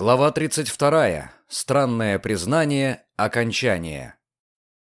Глава 32. Странное признание. Окончание.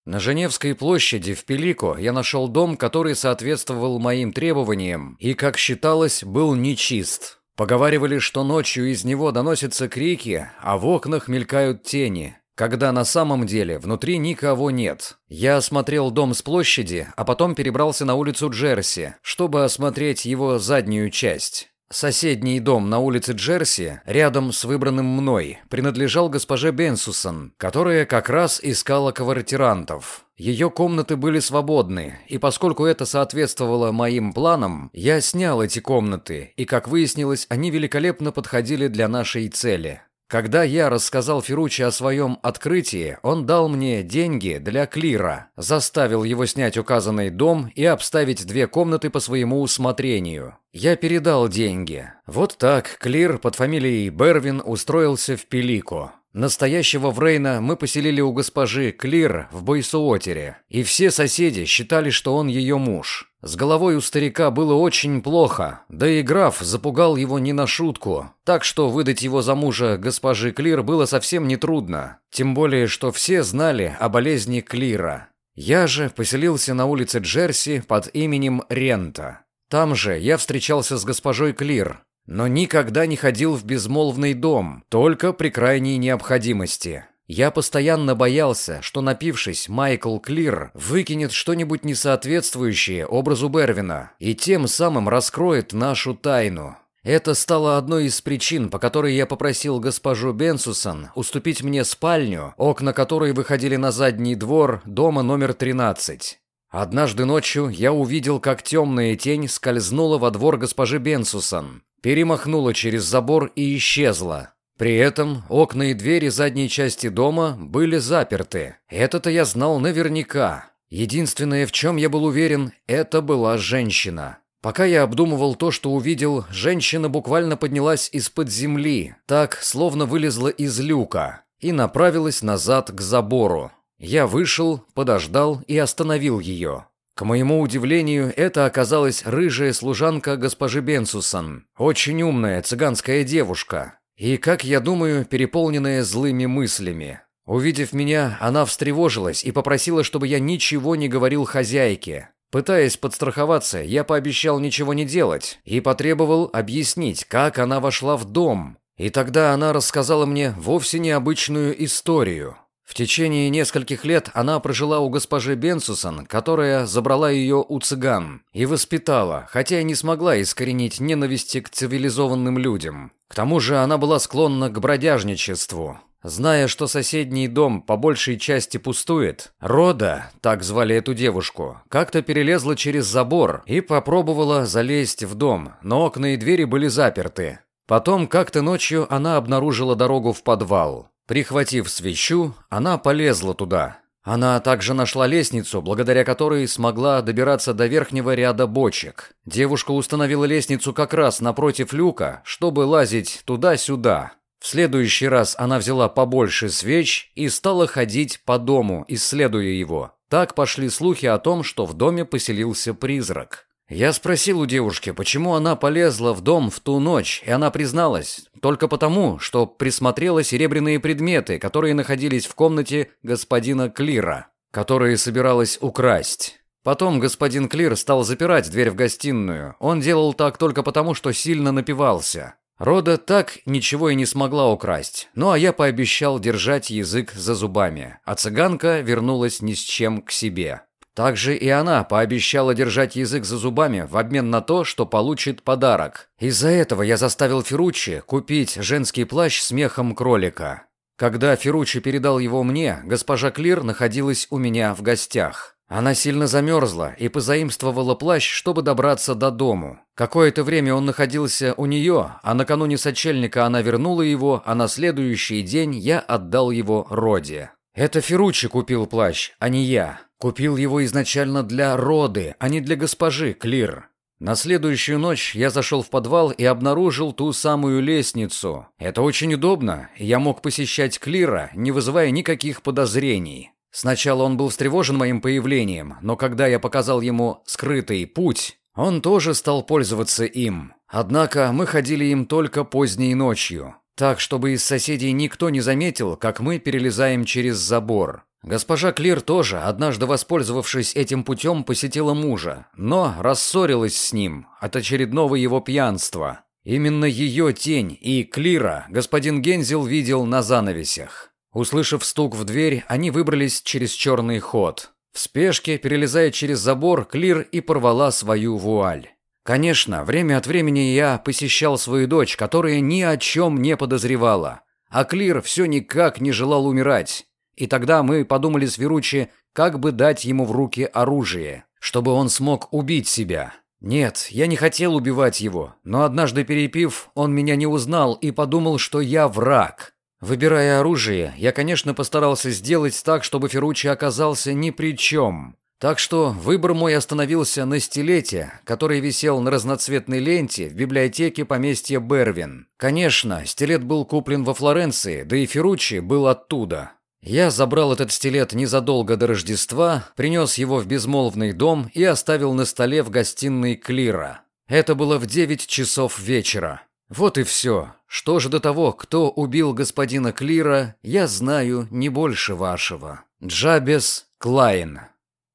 На Женевской площади в Пелико я нашел дом, который соответствовал моим требованиям и, как считалось, был нечист. Поговаривали, что ночью из него доносятся крики, а в окнах мелькают тени, когда на самом деле внутри никого нет. Я осмотрел дом с площади, а потом перебрался на улицу Джерси, чтобы осмотреть его заднюю часть. Соседний дом на улице Джерси, рядом с выбранным мной, принадлежал госпоже Бенсусон, которая как раз искала квартирантов. Ее комнаты были свободны, и поскольку это соответствовало моим планам, я снял эти комнаты, и, как выяснилось, они великолепно подходили для нашей цели. Когда я рассказал Ферручи о своем открытии, он дал мне деньги для клира, заставил его снять указанный дом и обставить две комнаты по своему усмотрению. Я передал деньги. Вот так клир под фамилией Бервин устроился в Пелико. Настоящего Врейна мы поселили у госпожи Клир в Бойсуотере, и все соседи считали, что он ее муж. С головой у старика было очень плохо, да и граф запугал его не на шутку, так что выдать его за мужа госпожи Клир было совсем нетрудно, тем более, что все знали о болезни Клира. Я же поселился на улице Джерси под именем Рента. Там же я встречался с госпожой Клир, но никогда не ходил в безмолвный дом, только при крайней необходимости. Я постоянно боялся, что напившись, Майкл Клир выкинет что-нибудь несоответствующее образу Бервина и тем самым раскроет нашу тайну. Это стало одной из причин, по которой я попросил госпожу Бенсусон уступить мне спальню, окна которой выходили на задний двор дома номер 13. Однажды ночью я увидел, как темная тень скользнула во двор госпожи Бенсусон перемахнула через забор и исчезла. При этом окна и двери задней части дома были заперты. Это-то я знал наверняка. Единственное, в чем я был уверен, это была женщина. Пока я обдумывал то, что увидел, женщина буквально поднялась из-под земли, так, словно вылезла из люка, и направилась назад к забору. Я вышел, подождал и остановил ее. К моему удивлению, это оказалась рыжая служанка госпожи Бенсусон, очень умная цыганская девушка, и, как я думаю, переполненная злыми мыслями. Увидев меня, она встревожилась и попросила, чтобы я ничего не говорил хозяйке. Пытаясь подстраховаться, я пообещал ничего не делать и потребовал объяснить, как она вошла в дом. И тогда она рассказала мне вовсе необычную историю. В течение нескольких лет она прожила у госпожи Бенсусон, которая забрала ее у цыган и воспитала, хотя и не смогла искоренить ненависти к цивилизованным людям. К тому же она была склонна к бродяжничеству. Зная, что соседний дом по большей части пустует, Рода, так звали эту девушку, как-то перелезла через забор и попробовала залезть в дом, но окна и двери были заперты. Потом как-то ночью она обнаружила дорогу в подвал. Прихватив свечу, она полезла туда. Она также нашла лестницу, благодаря которой смогла добираться до верхнего ряда бочек. Девушка установила лестницу как раз напротив люка, чтобы лазить туда-сюда. В следующий раз она взяла побольше свеч и стала ходить по дому, исследуя его. Так пошли слухи о том, что в доме поселился призрак. Я спросил у девушки, почему она полезла в дом в ту ночь, и она призналась, только потому, что присмотрела серебряные предметы, которые находились в комнате господина Клира, которые собиралась украсть. Потом господин Клир стал запирать дверь в гостиную. Он делал так только потому, что сильно напивался. Рода так ничего и не смогла украсть. Ну а я пообещал держать язык за зубами, а цыганка вернулась ни с чем к себе. Также и она пообещала держать язык за зубами в обмен на то, что получит подарок. Из-за этого я заставил Ферруччи купить женский плащ с мехом кролика. Когда Ферруччи передал его мне, госпожа Клир находилась у меня в гостях. Она сильно замерзла и позаимствовала плащ, чтобы добраться до дому. Какое-то время он находился у нее, а накануне сочельника она вернула его, а на следующий день я отдал его Роде. Это Ферруччи купил плащ, а не я. Купил его изначально для Роды, а не для госпожи Клир. На следующую ночь я зашел в подвал и обнаружил ту самую лестницу. Это очень удобно, я мог посещать Клира, не вызывая никаких подозрений. Сначала он был встревожен моим появлением, но когда я показал ему скрытый путь, он тоже стал пользоваться им. Однако мы ходили им только поздней ночью. Так, чтобы из соседей никто не заметил, как мы перелезаем через забор. Госпожа Клир тоже, однажды воспользовавшись этим путем, посетила мужа, но рассорилась с ним от очередного его пьянства. Именно ее тень и Клира господин Гензел видел на занавесях. Услышав стук в дверь, они выбрались через черный ход. В спешке, перелезая через забор, Клир и порвала свою вуаль. Конечно, время от времени я посещал свою дочь, которая ни о чем не подозревала. А Клир все никак не желал умирать. И тогда мы подумали с Веручи, как бы дать ему в руки оружие, чтобы он смог убить себя. Нет, я не хотел убивать его, но однажды перепив, он меня не узнал и подумал, что я враг. Выбирая оружие, я, конечно, постарался сделать так, чтобы Ферручи оказался ни при чем. Так что выбор мой остановился на стилете, который висел на разноцветной ленте в библиотеке поместья Бервин. Конечно, стилет был куплен во Флоренции, да и Ферручи был оттуда. Я забрал этот стилет незадолго до Рождества, принес его в безмолвный дом и оставил на столе в гостиной Клира. Это было в девять часов вечера. Вот и все. Что же до того, кто убил господина Клира, я знаю не больше вашего. Джабес Клайн.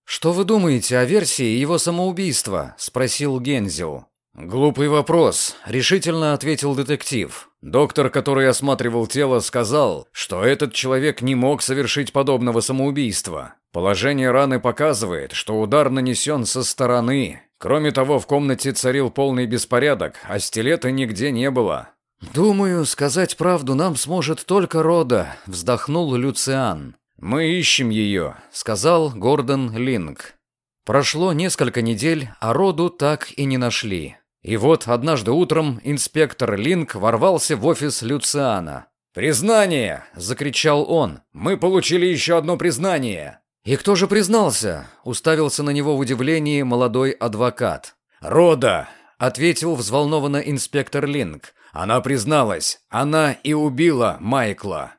«Что вы думаете о версии его самоубийства?» – спросил Гензел. «Глупый вопрос», – решительно ответил детектив. Доктор, который осматривал тело, сказал, что этот человек не мог совершить подобного самоубийства. Положение раны показывает, что удар нанесен со стороны. Кроме того, в комнате царил полный беспорядок, а стилета нигде не было. «Думаю, сказать правду нам сможет только Рода», – вздохнул Люциан. «Мы ищем ее», — сказал Гордон Линк. Прошло несколько недель, а роду так и не нашли. И вот однажды утром инспектор Линк ворвался в офис Люциана. «Признание!» — закричал он. «Мы получили еще одно признание!» «И кто же признался?» — уставился на него в удивлении молодой адвокат. «Рода!» — ответил взволнованно инспектор Линк. «Она призналась. Она и убила Майкла».